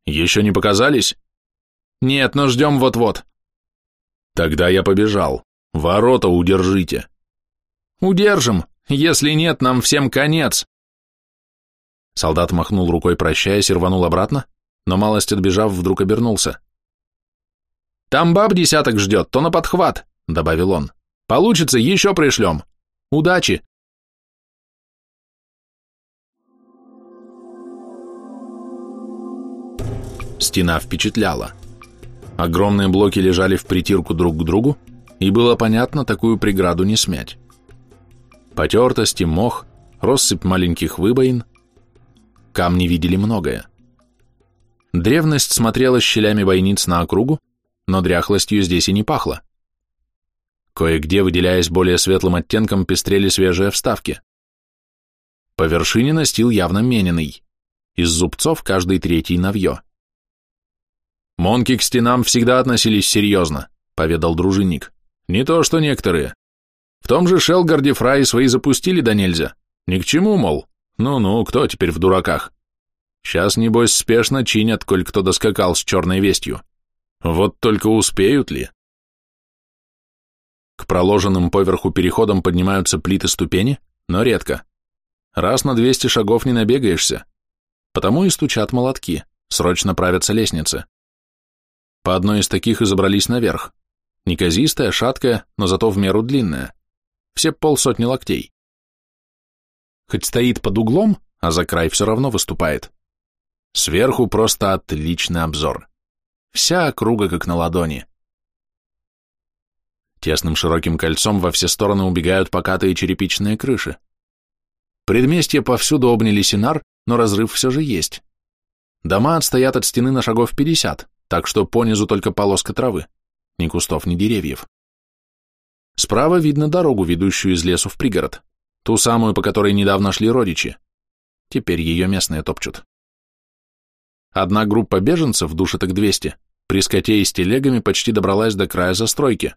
«Еще не показались?» «Нет, но ждем вот-вот». «Тогда я побежал. Ворота удержите». «Удержим. Если нет, нам всем конец». Солдат махнул рукой, прощаясь, и рванул обратно, но малость отбежав, вдруг обернулся. «Там баб десяток ждет, то на подхват», — добавил он. «Получится, еще пришлем. Удачи!» Стена впечатляла. Огромные блоки лежали в притирку друг к другу, и было понятно, такую преграду не смять. Потертости, мох, россыпь маленьких выбоин. Камни видели многое. Древность смотрела щелями бойниц на округу, но дряхлостью здесь и не пахло. Кое-где, выделяясь более светлым оттенком, пестрели свежие вставки. По вершине настил явно мененный. Из зубцов каждый третий навье. «Монки к стенам всегда относились серьезно», — поведал дружинник. «Не то, что некоторые. В том же Шелгарде фраи свои запустили да нельзя. Ни к чему, мол. Ну-ну, кто теперь в дураках? Сейчас, небось, спешно чинят, коль кто доскакал с черной вестью. Вот только успеют ли?» К проложенным поверху переходам поднимаются плиты ступени, но редко. Раз на 200 шагов не набегаешься. Потому и стучат молотки, срочно правятся лестницы. По одной из таких и забрались наверх. Неказистая, шаткая, но зато в меру длинная. Все полсотни локтей. Хоть стоит под углом, а за край все равно выступает. Сверху просто отличный обзор. Вся округа как на ладони. Тесным широким кольцом во все стороны убегают покатые черепичные крыши. Предместья повсюду обняли Синар, но разрыв все же есть. Дома отстоят от стены на шагов пятьдесят так что понизу только полоска травы, ни кустов, ни деревьев. Справа видно дорогу, ведущую из лесу в пригород, ту самую, по которой недавно шли родичи. Теперь ее местные топчут. Одна группа беженцев, души так 200, при скоте и с телегами почти добралась до края застройки,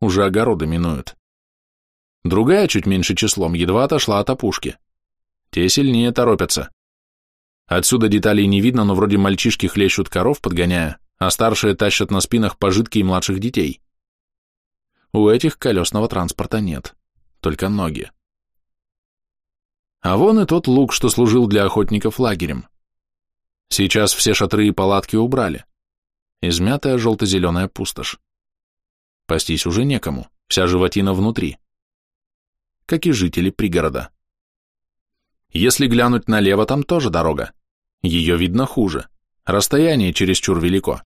уже огороды минуют. Другая, чуть меньше числом, едва отошла от опушки. Те сильнее торопятся. Отсюда деталей не видно, но вроде мальчишки хлещут коров, подгоняя, а старшие тащат на спинах пожитки и младших детей. У этих колесного транспорта нет, только ноги. А вон и тот луг, что служил для охотников лагерем. Сейчас все шатры и палатки убрали. Измятая желто-зеленая пустошь. Пастись уже некому, вся животина внутри. Как и жители пригорода. Если глянуть налево, там тоже дорога. Ее видно хуже. Расстояние чересчур велико.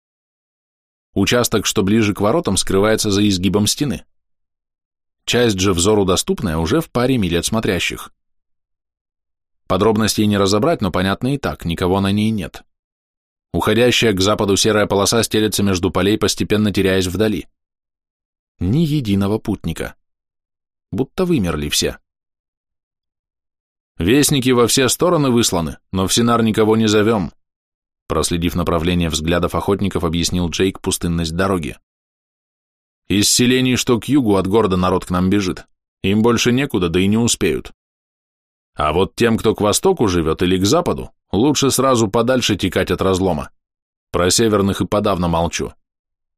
Участок, что ближе к воротам, скрывается за изгибом стены. Часть же взору доступная уже в паре миль от смотрящих. Подробностей не разобрать, но понятно и так, никого на ней нет. Уходящая к западу серая полоса стелется между полей, постепенно теряясь вдали. Ни единого путника. Будто вымерли все. Вестники во все стороны высланы, но в Синар никого не зовем. Проследив направление взглядов охотников, объяснил Джейк пустынность дороги. Из селений, что к югу от города народ к нам бежит. Им больше некуда, да и не успеют. А вот тем, кто к востоку живет или к западу, лучше сразу подальше текать от разлома. Про северных и подавно молчу.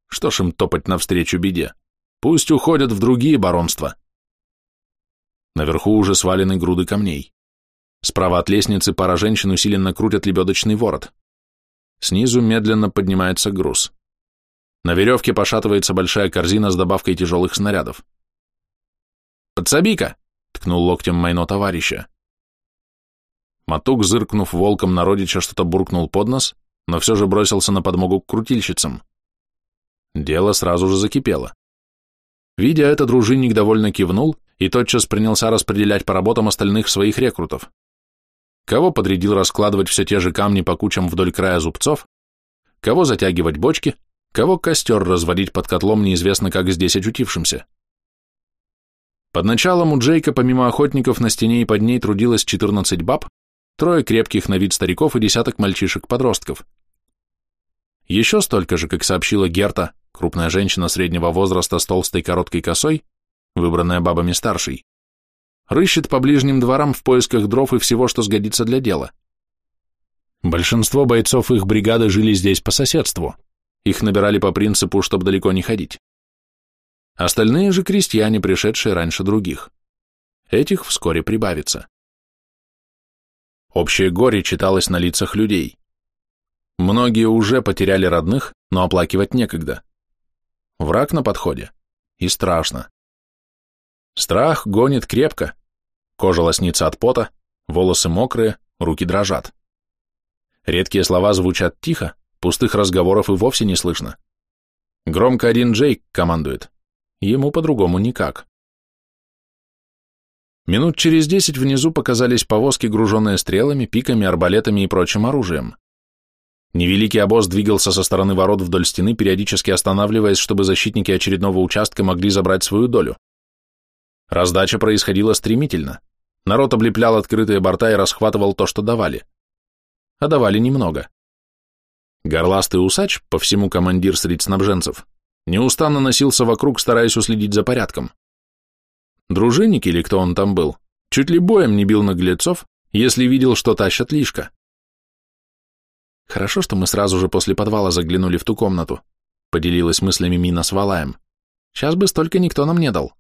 Что ж им топать навстречу беде? Пусть уходят в другие баронства. Наверху уже свалены груды камней. Справа от лестницы пара женщин усиленно крутят лебедочный ворот. Снизу медленно поднимается груз. На веревке пошатывается большая корзина с добавкой тяжелых снарядов. «Подсоби-ка!» — ткнул локтем Майно товарища. Матук, зыркнув волком на родича, что-то буркнул под нос, но все же бросился на подмогу к крутильщицам. Дело сразу же закипело. Видя это, дружинник довольно кивнул и тотчас принялся распределять по работам остальных своих рекрутов кого подрядил раскладывать все те же камни по кучам вдоль края зубцов, кого затягивать бочки, кого костер разводить под котлом неизвестно как здесь очутившимся. Под началом у Джейка помимо охотников на стене и под ней трудилось 14 баб, трое крепких на вид стариков и десяток мальчишек-подростков. Еще столько же, как сообщила Герта, крупная женщина среднего возраста с толстой короткой косой, выбранная бабами старшей, рыщет по ближним дворам в поисках дров и всего, что сгодится для дела. Большинство бойцов их бригады жили здесь по соседству. Их набирали по принципу, чтобы далеко не ходить. Остальные же крестьяне, пришедшие раньше других. Этих вскоре прибавится. Общее горе читалось на лицах людей. Многие уже потеряли родных, но оплакивать некогда. Враг на подходе. И страшно. Страх гонит крепко. Кожа лоснится от пота, волосы мокрые, руки дрожат. Редкие слова звучат тихо, пустых разговоров и вовсе не слышно. Громко один Джейк командует. Ему по-другому никак. Минут через десять внизу показались повозки, груженные стрелами, пиками, арбалетами и прочим оружием. Невеликий обоз двигался со стороны ворот вдоль стены, периодически останавливаясь, чтобы защитники очередного участка могли забрать свою долю. Раздача происходила стремительно. Народ облеплял открытые борта и расхватывал то, что давали. А давали немного. Горластый усач, по всему командир среди снабженцев, неустанно носился вокруг, стараясь уследить за порядком. Дружинник или кто он там был, чуть ли боем не бил наглецов, если видел, что тащат лишка. Хорошо, что мы сразу же после подвала заглянули в ту комнату, поделилась мыслями Мина с Валаем. Сейчас бы столько никто нам не дал.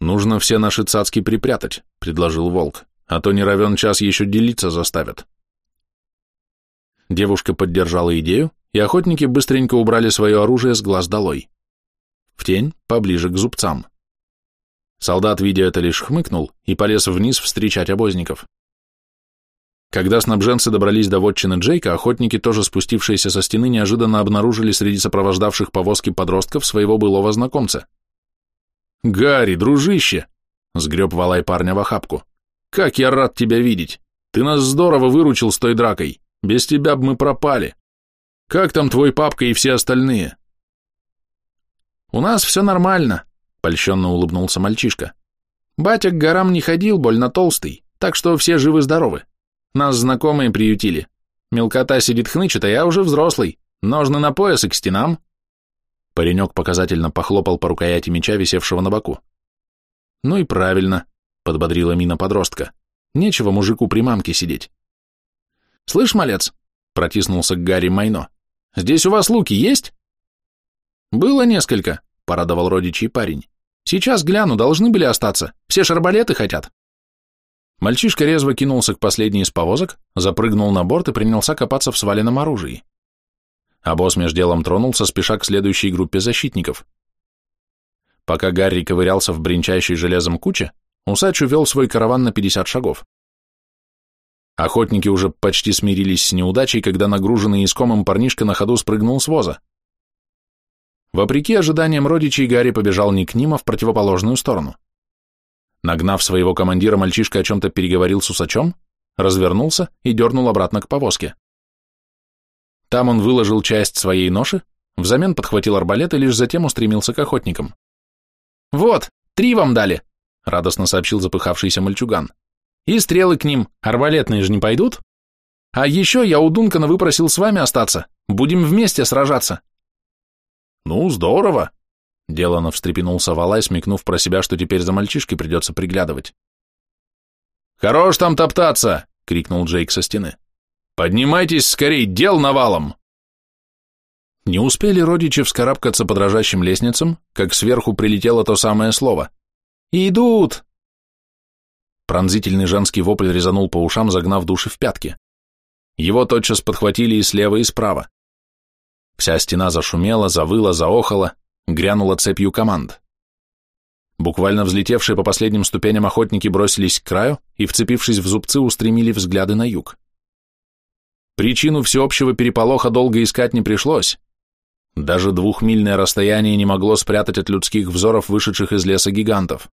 Нужно все наши цацки припрятать, предложил Волк, а то не равен час еще делиться заставят. Девушка поддержала идею, и охотники быстренько убрали свое оружие с глаз долой. В тень, поближе к зубцам. Солдат, видя это, лишь хмыкнул и полез вниз встречать обозников. Когда снабженцы добрались до вотчины Джейка, охотники, тоже спустившиеся со стены, неожиданно обнаружили среди сопровождавших повозки подростков своего былого знакомца. «Гарри, дружище!» — сгреб Валай парня в охапку. «Как я рад тебя видеть! Ты нас здорово выручил с той дракой! Без тебя бы мы пропали! Как там твой папка и все остальные?» «У нас все нормально», Польщенно улыбнулся мальчишка. Батя к горам не ходил, больно толстый, так что все живы-здоровы. Нас знакомые приютили. Мелкота сидит хнычет, а я уже взрослый. Ножны на пояс и к стенам. Паренек показательно похлопал по рукояти меча, висевшего на боку. Ну и правильно, подбодрила мина подростка. Нечего мужику при мамке сидеть. Слышь, малец, протиснулся к Гарри Майно. Здесь у вас луки есть? Было несколько, порадовал родичей парень. Сейчас гляну, должны были остаться. Все шарбалеты хотят. Мальчишка резво кинулся к последней из повозок, запрыгнул на борт и принялся копаться в сваленном оружии. А босс меж делом тронулся, спеша к следующей группе защитников. Пока Гарри ковырялся в бренчащей железом куче, усач увел свой караван на 50 шагов. Охотники уже почти смирились с неудачей, когда нагруженный искомым парнишка на ходу спрыгнул с воза. Вопреки ожиданиям родичей, Гарри побежал не к ним, а в противоположную сторону. Нагнав своего командира, мальчишка о чем-то переговорил с усачом, развернулся и дернул обратно к повозке. Там он выложил часть своей ноши, взамен подхватил арбалет и лишь затем устремился к охотникам. «Вот, три вам дали!» — радостно сообщил запыхавшийся мальчуган. «И стрелы к ним, арбалетные же не пойдут? А еще я у Дункана выпросил с вами остаться, будем вместе сражаться. «Ну, здорово!» Делано встрепенулся Валай, смекнув про себя, что теперь за мальчишкой придется приглядывать. «Хорош там топтаться!» — крикнул Джейк со стены. «Поднимайтесь скорей, дел навалом!» Не успели родичи вскарабкаться по дрожащим лестницам, как сверху прилетело то самое слово. «Идут!» Пронзительный женский вопль резанул по ушам, загнав души в пятки. Его тотчас подхватили и слева, и справа. Вся стена зашумела, завыла, заохала, грянула цепью команд. Буквально взлетевшие по последним ступеням охотники бросились к краю и, вцепившись в зубцы, устремили взгляды на юг. Причину всеобщего переполоха долго искать не пришлось. Даже двухмильное расстояние не могло спрятать от людских взоров вышедших из леса гигантов.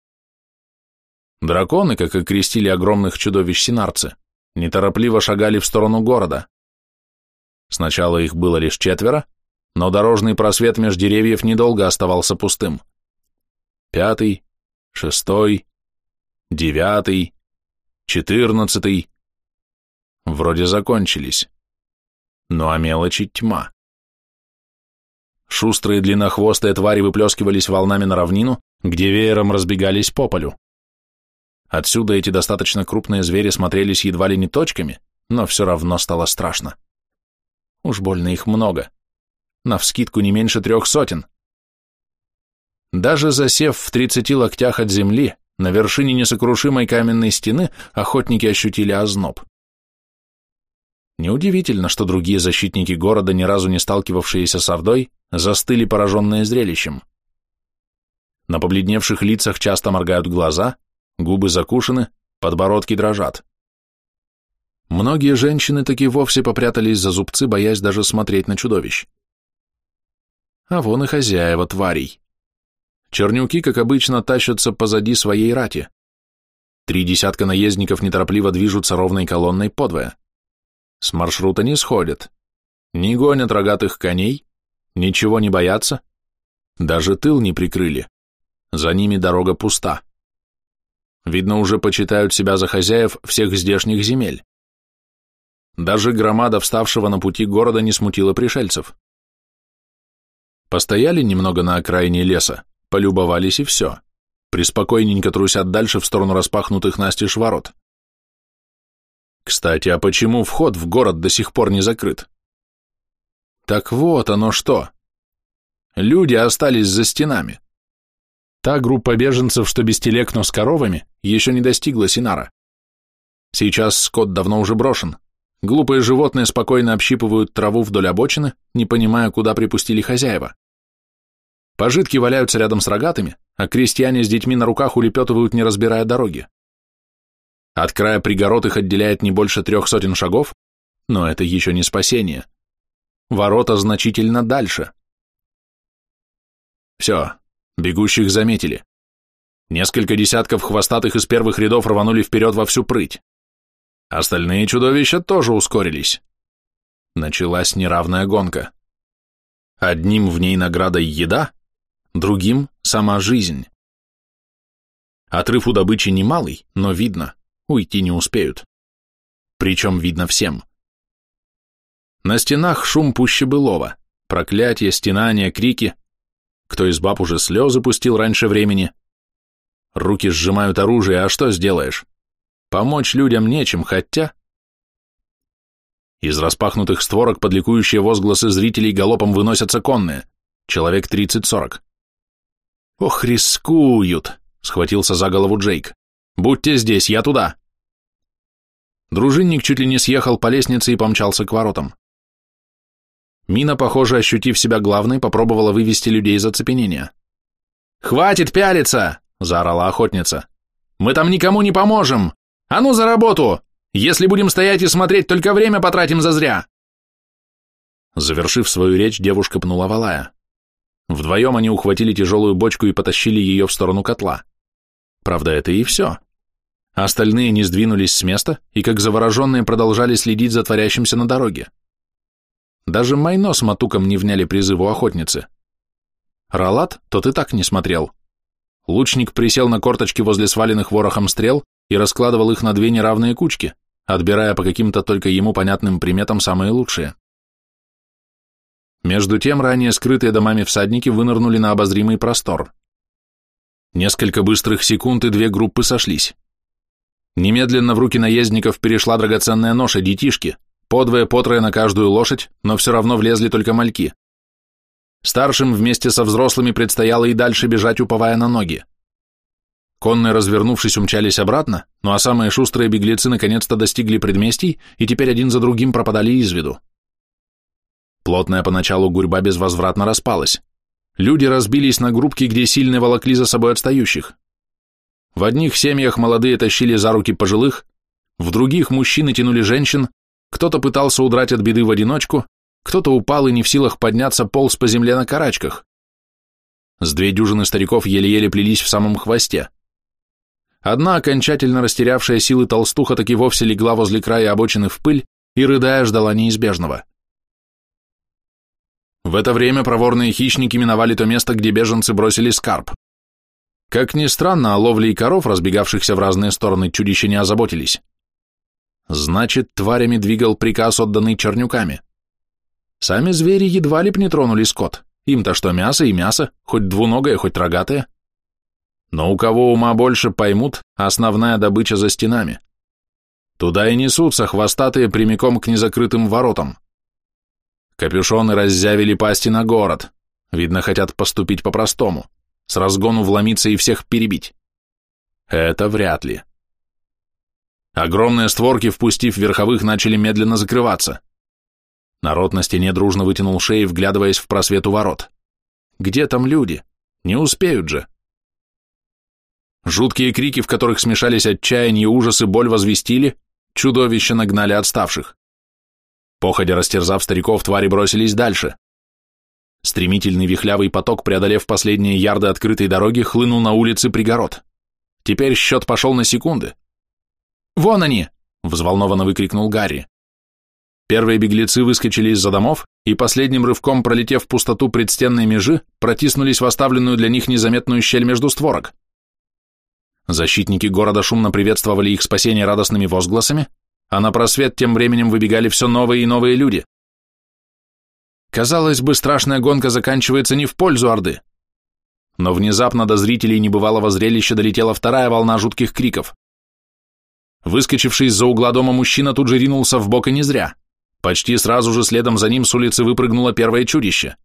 Драконы, как и крестили огромных чудовищ синарцы, неторопливо шагали в сторону города. Сначала их было лишь четверо, но дорожный просвет меж деревьев недолго оставался пустым. Пятый, шестой, девятый, четырнадцатый. Вроде закончились. Ну а мелочи тьма. Шустрые длиннохвостые твари выплескивались волнами на равнину, где веером разбегались по полю. Отсюда эти достаточно крупные звери смотрелись едва ли не точками, но все равно стало страшно. Уж больно их много навскидку не меньше трех сотен. Даже засев в тридцати локтях от земли, на вершине несокрушимой каменной стены охотники ощутили озноб. Неудивительно, что другие защитники города, ни разу не сталкивавшиеся с Ордой, застыли пораженные зрелищем. На побледневших лицах часто моргают глаза, губы закушены, подбородки дрожат. Многие женщины таки вовсе попрятались за зубцы, боясь даже смотреть на чудовищ. А вон и хозяева тварей. Чернюки, как обычно, тащатся позади своей рати. Три десятка наездников неторопливо движутся ровной колонной подвое. С маршрута не сходят. Не гонят рогатых коней, ничего не боятся, даже тыл не прикрыли. За ними дорога пуста. Видно, уже почитают себя за хозяев всех здешних земель. Даже громада вставшего на пути города не смутила пришельцев. Постояли немного на окраине леса, полюбовались и все. Приспокойненько трусят дальше в сторону распахнутых настежь ворот. Кстати, а почему вход в город до сих пор не закрыт? Так вот оно что. Люди остались за стенами. Та группа беженцев, что без телег, но с коровами, еще не достигла Синара. Сейчас скот давно уже брошен. Глупые животные спокойно общипывают траву вдоль обочины, не понимая, куда припустили хозяева. Пожитки валяются рядом с рогатыми, а крестьяне с детьми на руках улепетывают, не разбирая дороги. От края пригород их отделяет не больше трех сотен шагов, но это еще не спасение. Ворота значительно дальше. Все, бегущих заметили. Несколько десятков хвостатых из первых рядов рванули вперед во всю прыть. Остальные чудовища тоже ускорились. Началась неравная гонка. Одним в ней наградой еда, другим — сама жизнь. Отрыв у добычи немалый, но видно, уйти не успеют. Причем видно всем. На стенах шум пуще былого, проклятия, стенания, крики. Кто из баб уже слезы пустил раньше времени. Руки сжимают оружие, а что сделаешь? Помочь людям нечем, хотя... Из распахнутых створок под ликующие возгласы зрителей галопом выносятся конные. Человек 30-40. «Ох, рискуют!» — схватился за голову Джейк. «Будьте здесь, я туда!» Дружинник чуть ли не съехал по лестнице и помчался к воротам. Мина, похоже, ощутив себя главной, попробовала вывести людей из оцепенения. «Хватит пялиться!» — заорала охотница. «Мы там никому не поможем! А ну за работу! Если будем стоять и смотреть, только время потратим зазря!» Завершив свою речь, девушка пнула Валая. Вдвоем они ухватили тяжелую бочку и потащили ее в сторону котла. Правда, это и все. Остальные не сдвинулись с места и, как завороженные, продолжали следить за творящимся на дороге. Даже Майно с Матуком не вняли призыву охотницы. Ралат тот и так не смотрел. Лучник присел на корточки возле сваленных ворохом стрел и раскладывал их на две неравные кучки, отбирая по каким-то только ему понятным приметам самые лучшие. Между тем, ранее скрытые домами всадники вынырнули на обозримый простор. Несколько быстрых секунд, и две группы сошлись. Немедленно в руки наездников перешла драгоценная ноша детишки, подвое-потрое на каждую лошадь, но все равно влезли только мальки. Старшим вместе со взрослыми предстояло и дальше бежать, уповая на ноги. Конные, развернувшись, умчались обратно, ну а самые шустрые беглецы наконец-то достигли предместий и теперь один за другим пропадали из виду. Плотная поначалу гурьба безвозвратно распалась. Люди разбились на группки, где сильные волокли за собой отстающих. В одних семьях молодые тащили за руки пожилых, в других мужчины тянули женщин, кто-то пытался удрать от беды в одиночку, кто-то упал и не в силах подняться полз по земле на карачках. С две дюжины стариков еле-еле плелись в самом хвосте. Одна, окончательно растерявшая силы толстуха, таки вовсе легла возле края обочины в пыль и, рыдая, ждала неизбежного. В это время проворные хищники миновали то место, где беженцы бросили скарб. Как ни странно, о ловле и коров, разбегавшихся в разные стороны, чудища не озаботились. Значит, тварями двигал приказ, отданный чернюками. Сами звери едва ли б не тронули скот. Им-то что, мясо и мясо, хоть двуногое, хоть рогатое. Но у кого ума больше поймут, основная добыча за стенами. Туда и несутся хвостатые прямиком к незакрытым воротам. Капюшоны раззявили пасти на город. Видно, хотят поступить по-простому, с разгону вломиться и всех перебить. Это вряд ли. Огромные створки, впустив верховых, начали медленно закрываться. Народ на стене дружно вытянул шеи, вглядываясь в просвет у ворот. Где там люди? Не успеют же. Жуткие крики, в которых смешались отчаяние, ужас и боль, возвестили, чудовища нагнали отставших. Походя растерзав стариков, твари бросились дальше. Стремительный вихлявый поток, преодолев последние ярды открытой дороги, хлынул на улицы пригород. Теперь счет пошел на секунды. «Вон они!» — взволнованно выкрикнул Гарри. Первые беглецы выскочили из-за домов и последним рывком, пролетев в пустоту предстенной межи, протиснулись в оставленную для них незаметную щель между створок. Защитники города шумно приветствовали их спасение радостными возгласами, а на просвет тем временем выбегали все новые и новые люди. Казалось бы, страшная гонка заканчивается не в пользу Орды. Но внезапно до зрителей небывалого зрелища долетела вторая волна жутких криков. Выскочивший из-за угла дома мужчина тут же ринулся в бок и не зря. Почти сразу же следом за ним с улицы выпрыгнуло первое чудище.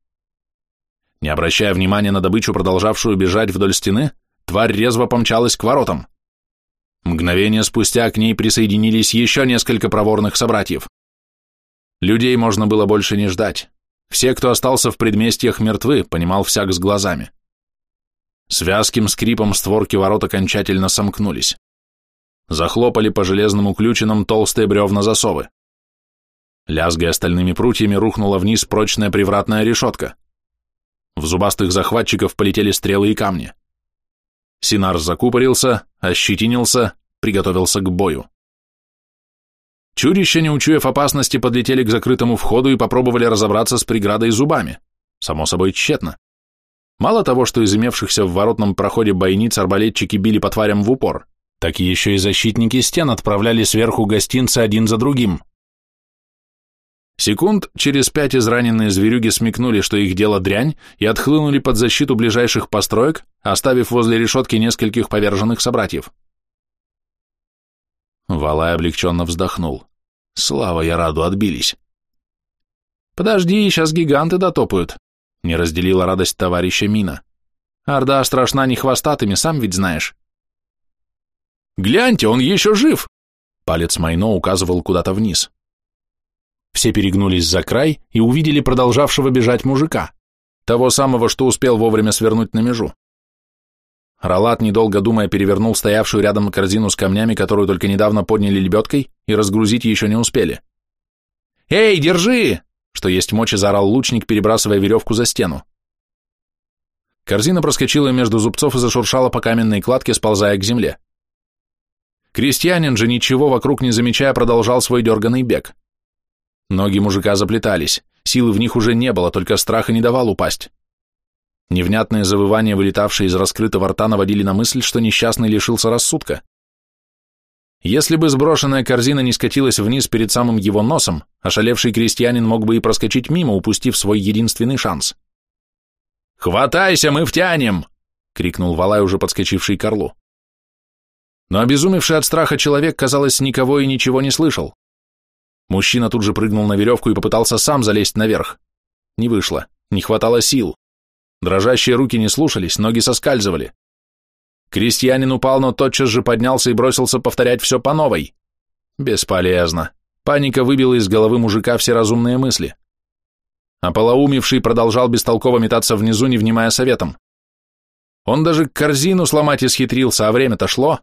Не обращая внимания на добычу, продолжавшую бежать вдоль стены, тварь резво помчалась к воротам. Мгновение спустя к ней присоединились еще несколько проворных собратьев. Людей можно было больше не ждать. Все, кто остался в предместьях, мертвы, понимал всяк с глазами. С вязким скрипом створки ворот окончательно сомкнулись. Захлопали по железному ключинам толстые бревна засовы. Лязгая стальными прутьями, рухнула вниз прочная привратная решетка. В зубастых захватчиков полетели стрелы и камни. Синар закупорился, ощетинился, приготовился к бою. Чудища, не учуяв опасности, подлетели к закрытому входу и попробовали разобраться с преградой зубами. Само собой, тщетно. Мало того, что из имевшихся в воротном проходе бойниц арбалетчики били по тварям в упор, так еще и защитники стен отправляли сверху гостинцы один за другим. Секунд через пять израненные зверюги смекнули, что их дело дрянь, и отхлынули под защиту ближайших построек, оставив возле решетки нескольких поверженных собратьев. Валай облегченно вздохнул. Слава я раду отбились. «Подожди, сейчас гиганты дотопают», — не разделила радость товарища Мина. «Орда страшна не хвостатыми, сам ведь знаешь». «Гляньте, он еще жив!» Палец Майно указывал куда-то вниз. Все перегнулись за край и увидели продолжавшего бежать мужика, того самого, что успел вовремя свернуть на межу. Ралат, недолго думая, перевернул стоявшую рядом корзину с камнями, которую только недавно подняли лебедкой, и разгрузить еще не успели. «Эй, держи!» — что есть мочи, заорал лучник, перебрасывая веревку за стену. Корзина проскочила между зубцов и зашуршала по каменной кладке, сползая к земле. Крестьянин же, ничего вокруг не замечая, продолжал свой дерганный бег. Ноги мужика заплетались, силы в них уже не было, только страха не давал упасть. Невнятные завывания, вылетавшие из раскрытого рта, наводили на мысль, что несчастный лишился рассудка. Если бы сброшенная корзина не скатилась вниз перед самым его носом, ошалевший крестьянин мог бы и проскочить мимо, упустив свой единственный шанс. «Хватайся, мы втянем!» — крикнул Валай, уже подскочивший к орлу. Но обезумевший от страха человек, казалось, никого и ничего не слышал. Мужчина тут же прыгнул на веревку и попытался сам залезть наверх. Не вышло, не хватало сил. Дрожащие руки не слушались, ноги соскальзывали. Крестьянин упал, но тотчас же поднялся и бросился повторять все по новой. Бесполезно. Паника выбила из головы мужика все разумные мысли. А полоумевший продолжал бестолково метаться внизу, не внимая советом. Он даже корзину сломать исхитрился, а время-то шло.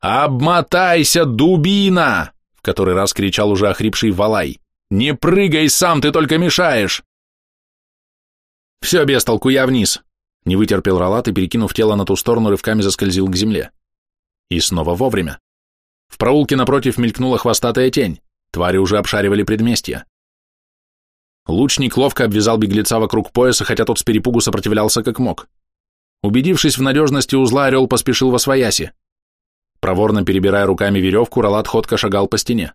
«Обмотайся, дубина!» — который раз кричал уже охрипший Валай. «Не прыгай сам, ты только мешаешь!» «Все, без толку, я вниз!» Не вытерпел Ролат и, перекинув тело на ту сторону, рывками заскользил к земле. И снова вовремя. В проулке напротив мелькнула хвостатая тень. Твари уже обшаривали предместье. Лучник ловко обвязал беглеца вокруг пояса, хотя тот с перепугу сопротивлялся как мог. Убедившись в надежности узла, орел поспешил во свояси. Проворно перебирая руками веревку, Ролат ходко шагал по стене.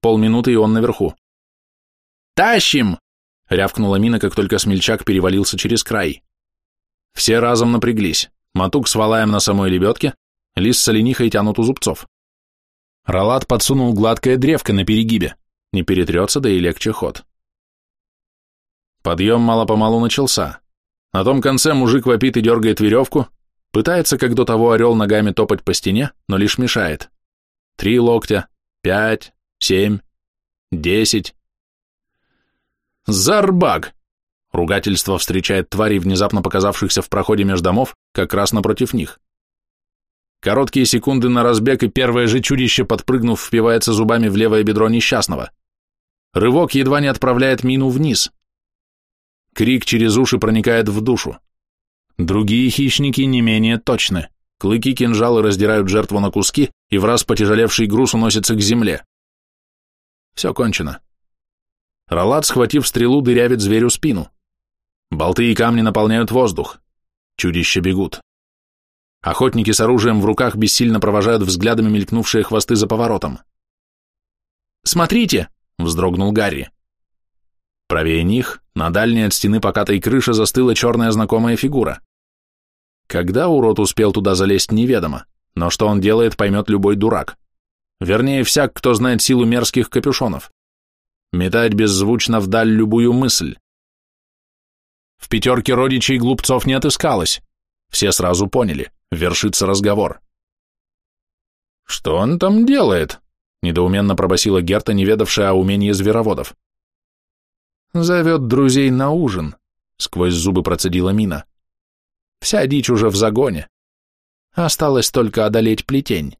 Полминуты, и он наверху. «Тащим!» — рявкнула мина, как только смельчак перевалился через край. Все разом напряглись. Матук с валаем на самой лебедке, лис с оленихой тянут у зубцов. Ролат подсунул гладкое древко на перегибе. Не перетрется, да и легче ход. Подъем мало-помалу начался. На том конце мужик вопит и дергает веревку, Пытается, как до того орел, ногами топать по стене, но лишь мешает. Три локтя, пять, семь, десять. Зарбаг! Ругательство встречает тварей, внезапно показавшихся в проходе между домов, как раз напротив них. Короткие секунды на разбег, и первое же чудище, подпрыгнув, впивается зубами в левое бедро несчастного. Рывок едва не отправляет мину вниз. Крик через уши проникает в душу. Другие хищники не менее точны. Клыки кинжалы раздирают жертву на куски, и в раз потяжелевший груз уносится к земле. Все кончено. Ролад, схватив стрелу, дырявит зверю спину. Болты и камни наполняют воздух. Чудища бегут. Охотники с оружием в руках бессильно провожают взглядами мелькнувшие хвосты за поворотом. «Смотрите!» — вздрогнул Гарри. Правее них, на дальней от стены покатой крыши, застыла черная знакомая фигура. Когда урод успел туда залезть, неведомо, но что он делает, поймет любой дурак. Вернее, всяк, кто знает силу мерзких капюшонов. Метать беззвучно вдаль любую мысль. В пятерке родичей глупцов не отыскалось. Все сразу поняли, вершится разговор. «Что он там делает?» — недоуменно пробасила Герта, не ведавшая о умении звероводов. «Зовет друзей на ужин», — сквозь зубы процедила Мина. «Вся дичь уже в загоне. Осталось только одолеть плетень».